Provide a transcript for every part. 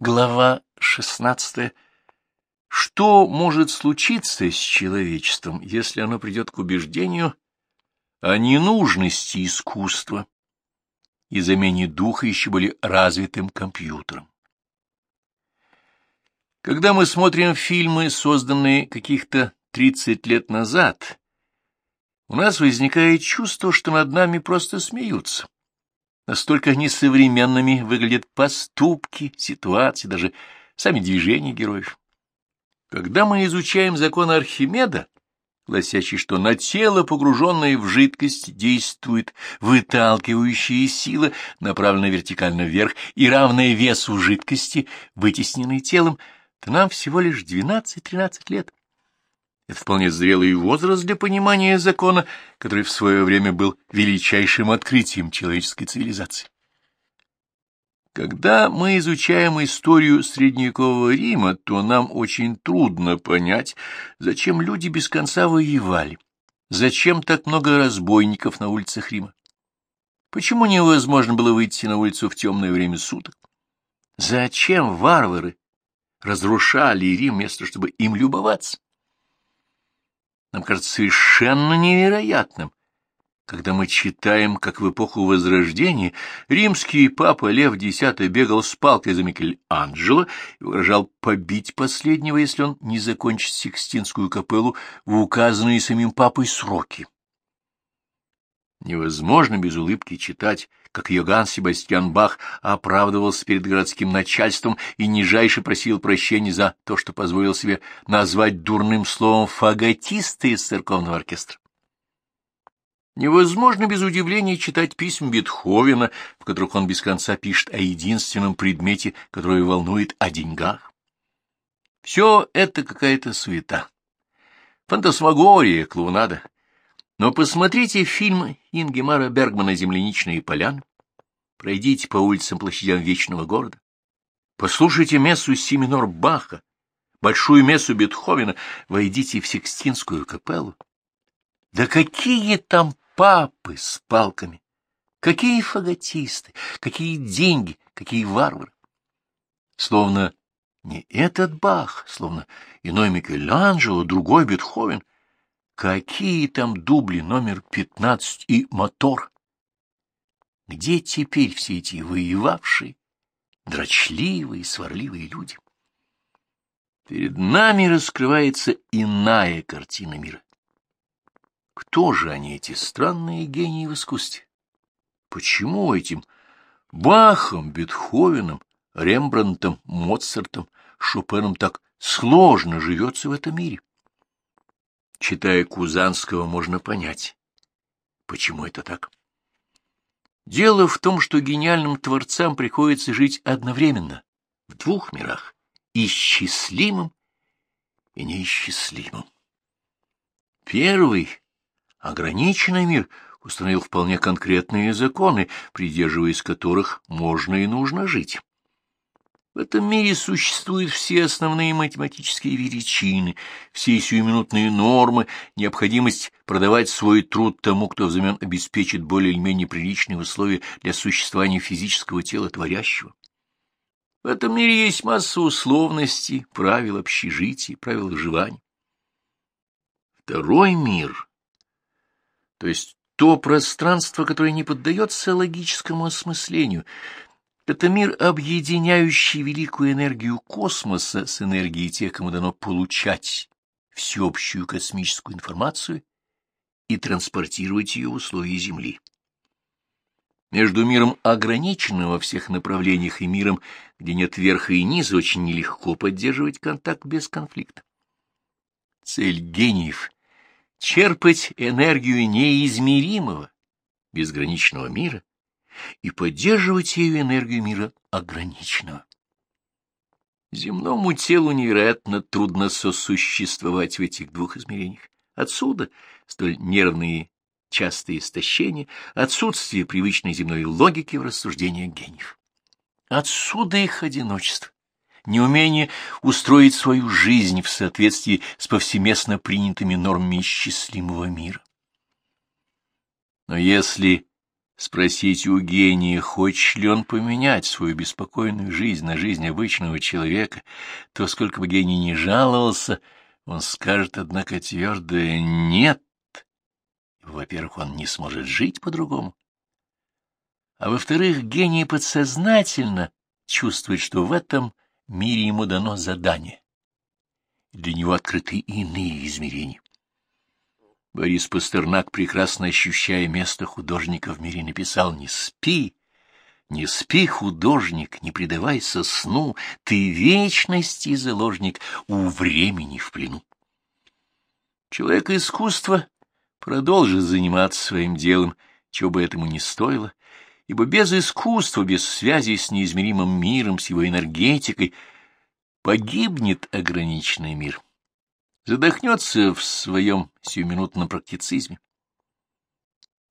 Глава шестнадцатая. Что может случиться с человечеством, если оно придет к убеждению о ненужности искусства и замене духа еще более развитым компьютером? Когда мы смотрим фильмы, созданные каких-то 30 лет назад, у нас возникает чувство, что над нами просто смеются. Настолько несовременными выглядят поступки, ситуации, даже сами движения героев. Когда мы изучаем закон Архимеда, гласящий, что на тело, погруженное в жидкость, действует выталкивающая сила, направленная вертикально вверх, и равная весу жидкости, вытесненной телом, то нам всего лишь 12-13 лет. Это вполне зрелый возраст для понимания закона, который в свое время был величайшим открытием человеческой цивилизации. Когда мы изучаем историю средневекового Рима, то нам очень трудно понять, зачем люди без конца воевали, зачем так много разбойников на улицах Рима. Почему невозможно было выйти на улицу в темное время суток? Зачем варвары разрушали Рим вместо чтобы им любоваться? Нам кажется совершенно невероятным, когда мы читаем, как в эпоху Возрождения римский папа Лев X бегал с палкой за Микеланджело и угрожал побить последнего, если он не закончит Сикстинскую капеллу в указанные самим папой сроки. Невозможно без улыбки читать, как Йоганн Себастьян Бах оправдывался перед городским начальством и нижайше просил прощения за то, что позволил себе назвать дурным словом фаготисты из церковного оркестра. Невозможно без удивления читать письма Бетховена, в которых он без конца пишет о единственном предмете, который волнует о деньгах. Все это какая-то суета. Фантасмагория, клоунада — но посмотрите фильм Ингемара Бергмана «Земляничные поляны», пройдите по улицам площадям Вечного города, послушайте мессу Симинор Баха, большую мессу Бетховена, войдите в Сикстинскую капеллу. Да какие там папы с палками! Какие фаготисты, какие деньги, какие варвары! Словно не этот Бах, словно иной Микеланджело, другой Бетховен — Какие там дубли номер пятнадцать и мотор? Где теперь все эти воевавшие, дрочливые, сварливые люди? Перед нами раскрывается иная картина мира. Кто же они, эти странные гении в искусстве? Почему этим Бахом, Бетховеном, Рембрандтом, Моцартом, Шопеном так сложно живется в этом мире? Читая Кузанского, можно понять, почему это так. Дело в том, что гениальным творцам приходится жить одновременно в двух мирах — исчислимым и неисчислимым. Первый, ограниченный мир, установил вполне конкретные законы, придерживаясь которых можно и нужно жить. В этом мире существуют все основные математические величины, все сиюминутные нормы, необходимость продавать свой труд тому, кто взамен обеспечит более или менее приличные условия для существования физического тела творящего. В этом мире есть масса условностей, правил общежития, правил выживания. Второй мир, то есть то пространство, которое не поддается логическому осмыслению, это мир, объединяющий великую энергию космоса с энергией тех, кому дано получать всеобщую космическую информацию и транспортировать ее в условия Земли. Между миром, ограниченным во всех направлениях, и миром, где нет верха и низа, очень нелегко поддерживать контакт без конфликта. Цель гениев — черпать энергию неизмеримого, безграничного мира и поддерживать ею энергию мира ограниченного. Земному телу невероятно трудно сосуществовать в этих двух измерениях. Отсюда столь нервные частые истощения, отсутствие привычной земной логики в рассуждениях гениев. Отсюда их одиночество, неумение устроить свою жизнь в соответствии с повсеместно принятыми нормами исчислимого мира. Но если Спросить у гения, хочет ли он поменять свою беспокойную жизнь на жизнь обычного человека, то, сколько бы гений ни жаловался, он скажет, однако, твердое «нет». Во-первых, он не сможет жить по-другому. А во-вторых, гений подсознательно чувствует, что в этом мире ему дано задание. Для него открыты иные измерения. Борис Пастернак, прекрасно ощущая место художника в мире, написал «Не спи, не спи, художник, не предавайся сну, ты вечности заложник у времени в плену». Человек искусства продолжит заниматься своим делом, чего бы этому ни стоило, ибо без искусства, без связи с неизмеримым миром, с его энергетикой, погибнет ограниченный мир задохнется в своем сиюминутном практицизме.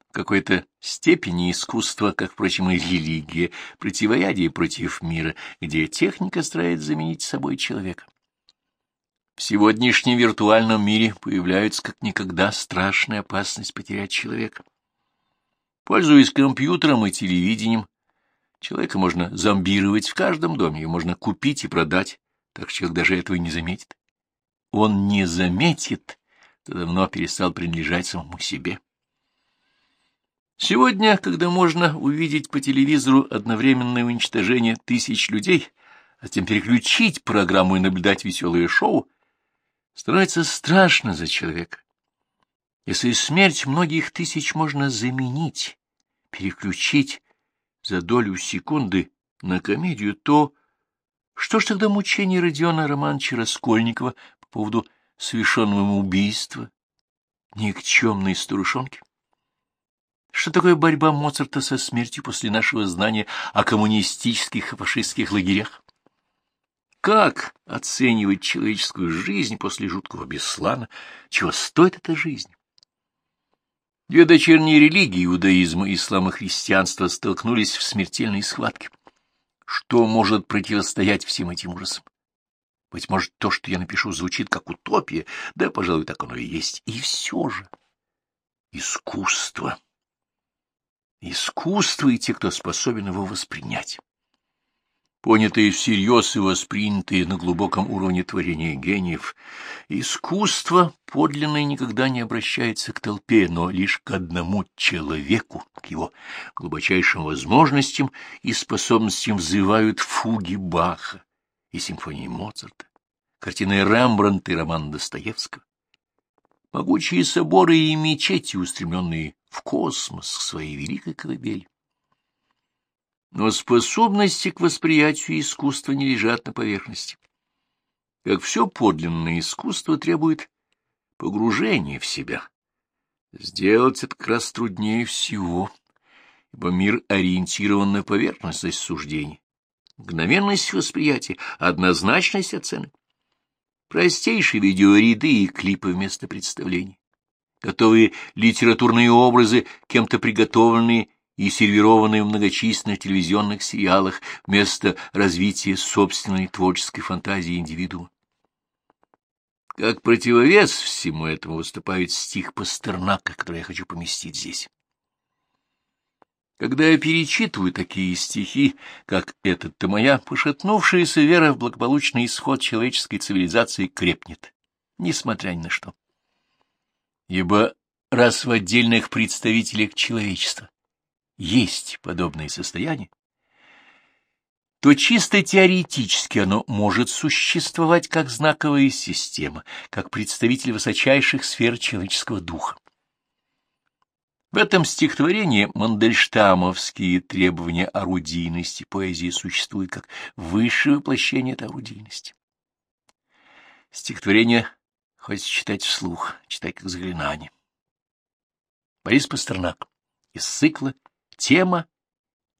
В какой-то степени искусство, как, впрочем, и религия, противоядие против мира, где техника старается заменить собой человека. В сегодняшнем виртуальном мире появляется как никогда страшная опасность потерять человека. Пользуясь компьютером и телевидением, человека можно зомбировать в каждом доме, его можно купить и продать, так что человек даже этого не заметит он не заметит, то давно перестал принадлежать самому себе. Сегодня, когда можно увидеть по телевизору одновременное уничтожение тысяч людей, а затем переключить программу и наблюдать веселое шоу, становится страшно за человека. Если смерть многих тысяч можно заменить, переключить за долю секунды на комедию, то что ж тогда мучение Родиона Романовича Раскольникова поводу совершенного им убийства никчемной старушонки? Что такое борьба Моцарта со смертью после нашего знания о коммунистических и фашистских лагерях? Как оценивать человеческую жизнь после жуткого беслана? Чего стоит эта жизнь? Две дочерние религии, иудаизм, ислам и христианство, столкнулись в смертельной схватке. Что может противостоять всем этим ужасам? Быть может, то, что я напишу, звучит как утопия, да, пожалуй, так оно и есть. И все же искусство. Искусство и те, кто способен его воспринять. Понятые всерьез и воспринятые на глубоком уровне творения гениев, искусство подлинное никогда не обращается к толпе, но лишь к одному человеку, к его глубочайшим возможностям и способностям взывают фуги Баха, и симфонии Моцарта, картины Рембрандта и роман Достоевского. Могучие соборы и мечети, устремленные в космос к своей великой колыбели. Но способности к восприятию искусства не лежат на поверхности. Как все подлинное искусство требует погружения в себя. Сделать это как раз труднее всего, ибо мир ориентирован на поверхностность суждений мгновенность восприятия, однозначность оценок. Простейшие видеоряды и клипы вместо представлений. Готовые литературные образы, кем-то приготовленные и сервированные в многочисленных телевизионных сериалах вместо развития собственной творческой фантазии индивидуума. Как противовес всему этому выступает стих Пастернака, который я хочу поместить здесь. Когда я перечитываю такие стихи, как этот-то моя, пошатнувшаяся вера в благополучный исход человеческой цивилизации крепнет, несмотря ни на что. Ибо раз в отдельных представителях человечества есть подобные состояния, то чисто теоретически оно может существовать как знаковая система, как представитель высочайших сфер человеческого духа. В этом стихотворении мандельштамовские требования орудийности поэзии существуют как высшее воплощение этой орудийности. Стихотворение хочется читать вслух, читать как заклинание. Борис Пастернак из цикла «Тема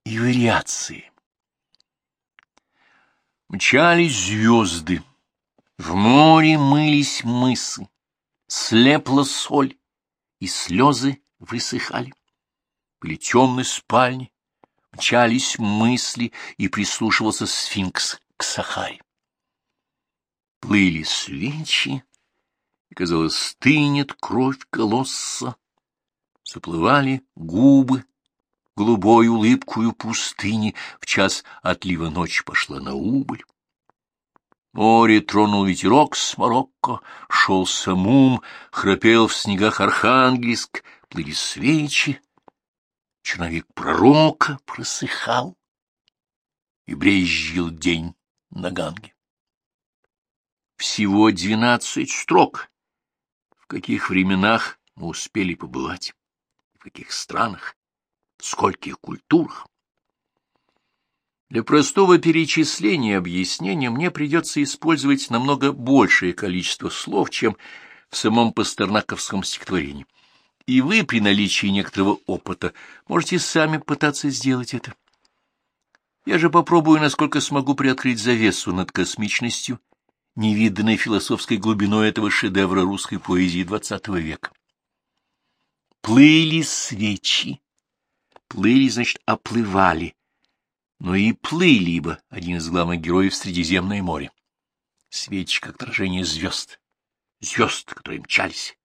и вариации». Мчались звезды, в море мылись мысы, слепла соль, и слезы высыхали. Были темные спальни, мчались мысли, и прислушивался сфинкс к Сахаре. Плыли свечи, и, казалось, стынет кровь колосса. Заплывали губы, голубой улыбкую пустыни, в час отлива ночь пошла на убыль. Море тронул ветерок с Марокко, шел самум, храпел в снегах Архангельск, плыли свечи. Черновик пророка просыхал, и брезжил день на ганге. Всего двенадцать строк. В каких временах мы успели побывать, в каких странах, в скольких культурах. Для простого перечисления и объяснения мне придется использовать намного большее количество слов, чем в самом пастернаковском стихотворении. И вы, при наличии некоторого опыта, можете сами пытаться сделать это. Я же попробую, насколько смогу приоткрыть завесу над космичностью, невиданной философской глубиной этого шедевра русской поэзии XX века. Плыли свечи. Плыли, значит, оплывали но и плыли, ибо один из главных героев Средиземное море. Свечи как отражение звезд, звезд, которые мчались.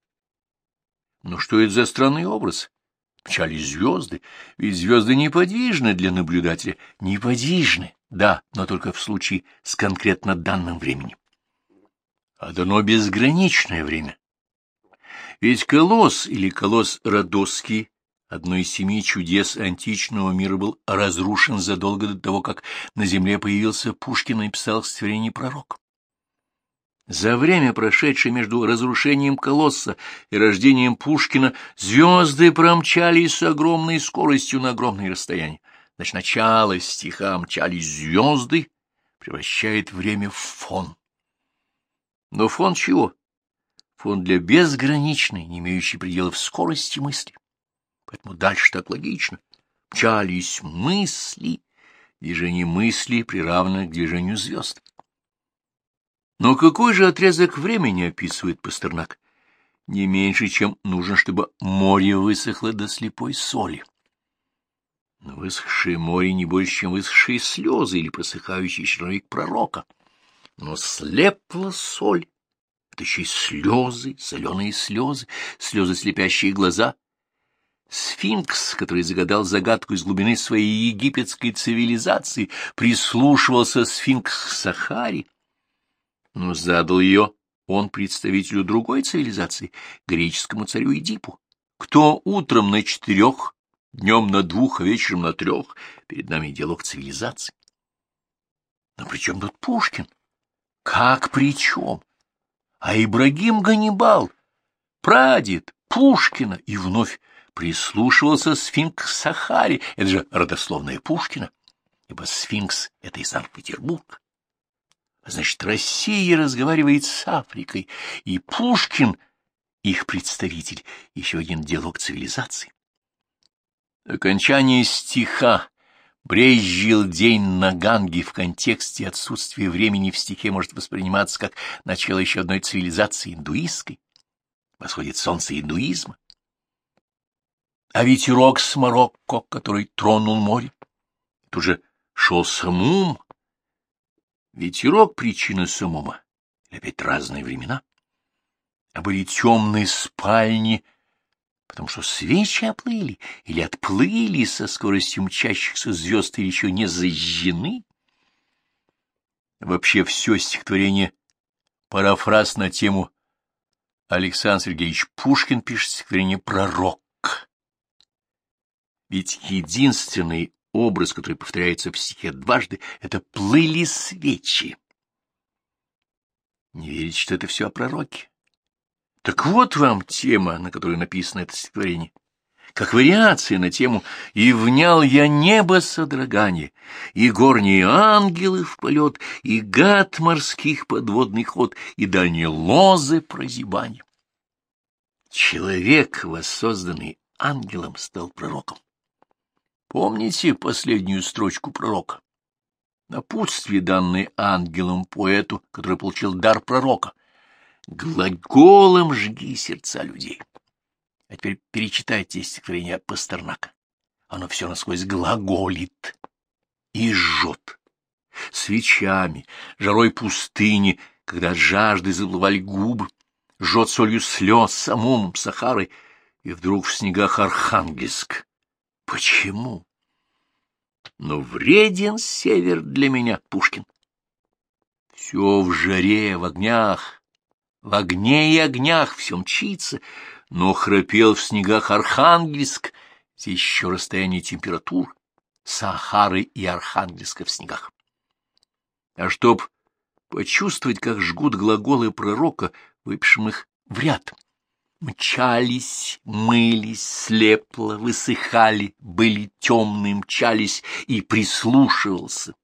Но что это за странный образ? Мчались звезды, ведь звезды неподвижны для наблюдателя. Неподвижны, да, но только в случае с конкретно данным временем. А дано безграничное время. Ведь колосс или колосс Родосский одно из семи чудес античного мира был разрушен задолго до того, как на земле появился Пушкин и написал стихотворение «Пророк». За время, прошедшее между разрушением колосса и рождением Пушкина, звезды промчались с огромной скоростью на огромные расстояния. Значит, начало стиха «Мчались звезды» превращает время в фон. Но фон чего? Фон для безграничной, не имеющей пределов скорости мысли. Поэтому дальше так логично. Мчались мысли, движение мысли приравнено к движению звезд. Но какой же отрезок времени описывает Пастернак? Не меньше, чем нужно, чтобы море высохло до слепой соли. Но высохшее море не больше, чем высохшие слезы или просыхающий черновик пророка. Но слепла соль. Это еще и слезы, соленые слезы, слезы, слепящие глаза, Сфинкс, который загадал загадку из глубины своей египетской цивилизации, прислушивался сфинкс к но задал ее он представителю другой цивилизации, греческому царю Эдипу. Кто утром на четырех, днем на двух, а вечером на трех, перед нами диалог цивилизации. Но при чем тут Пушкин? Как при чем? А Ибрагим Ганнибал, прадед Пушкина, и вновь прислушивался сфинкс к это же родословная Пушкина, ибо сфинкс — это и Санкт-Петербург. Значит, Россия разговаривает с Африкой, и Пушкин, их представитель, еще один диалог цивилизации. Окончание стиха «Брезжил день на Ганге» в контексте отсутствия времени в стихе может восприниматься как начало еще одной цивилизации индуистской. Восходит солнце индуизма а ветерок с Марокко, который тронул море. Тут же шел самум. Ветерок — причина самума. И опять разные времена. А были темные спальни, потому что свечи оплыли или отплыли со скоростью мчащихся звезд или еще не зажжены. Вообще все стихотворение — парафраз на тему Александр Сергеевич Пушкин пишет стихотворение «Пророк». Ведь единственный образ, который повторяется в стихе дважды, — это плыли свечи. Не верите, что это все о пророке? Так вот вам тема, на которую написано это стихотворение. Как вариация на тему «И внял я небо содрогание, и горние ангелы в полет, и гад морских подводный ход, и дальние лозы прозябания». Человек, воссозданный ангелом, стал пророком. Помните последнюю строчку пророка? Напутствие, данное ангелом поэту, который получил дар пророка. Глаголом жги сердца людей. А теперь перечитайте стихотворение Пастернака. Оно все насквозь глаголит и жжет. Свечами, жарой пустыни, когда жажды заплывали губы, жжет солью слез, самум, Сахарой, и вдруг в снегах Архангельск Почему? Но вреден север для меня, Пушкин. Все в жаре, в огнях, в огне и огнях все мчится, но храпел в снегах Архангельск, здесь еще расстояние температур, Сахары и Архангельска в снегах. А чтоб почувствовать, как жгут глаголы пророка, выпишем их в ряд. Мчались, мылись, слепло, высыхали, были темные, мчались и прислушивался.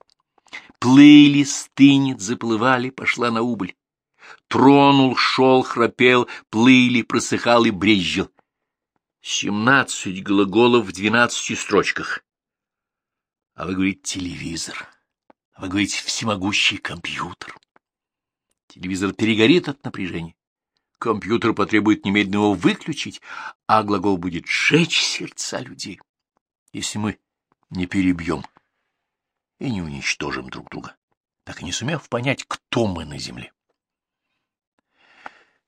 Плыли, стынет, заплывали, пошла на убыль. Тронул, шел, храпел, плыли, просыхал и брезжил. Семнадцать глаголов в двенадцати строчках. А вы говорите «телевизор». Вы говорите «всемогущий компьютер». Телевизор перегорит от напряжения. Компьютер потребует немедленно его выключить, а глагол будет «сжечь сердца людей», если мы не перебьем и не уничтожим друг друга, так и не сумев понять, кто мы на земле.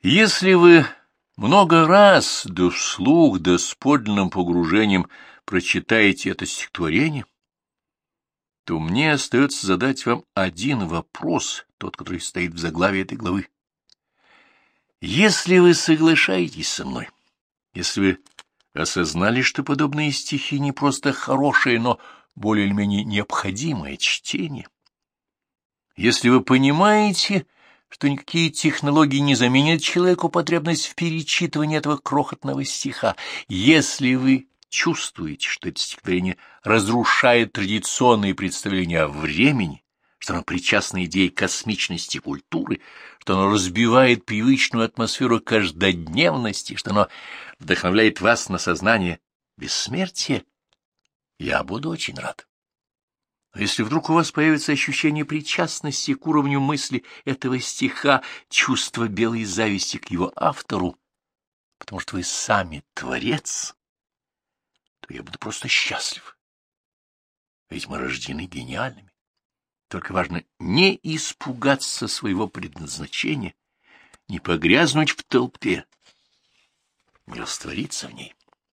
Если вы много раз, да вслух, да с погружением прочитаете это стихотворение, то мне остается задать вам один вопрос, тот, который стоит в заглаве этой главы. Если вы соглашаетесь со мной, если вы осознали, что подобные стихи не просто хорошие, но более или менее необходимое чтение, если вы понимаете, что никакие технологии не заменят человеку потребность в перечитывании этого крохотного стиха, если вы чувствуете, что это стихотворение разрушает традиционные представления о времени, что оно причастно идее космичности культуры, что оно разбивает привычную атмосферу каждодневности, что оно вдохновляет вас на сознание бессмертия, я буду очень рад. Но если вдруг у вас появится ощущение причастности к уровню мысли этого стиха, чувство белой зависти к его автору, потому что вы сами творец, то я буду просто счастлив. Ведь мы рождены гениальными. Только важно не испугаться своего предназначения, не погрязнуть в толпе, не раствориться в ней.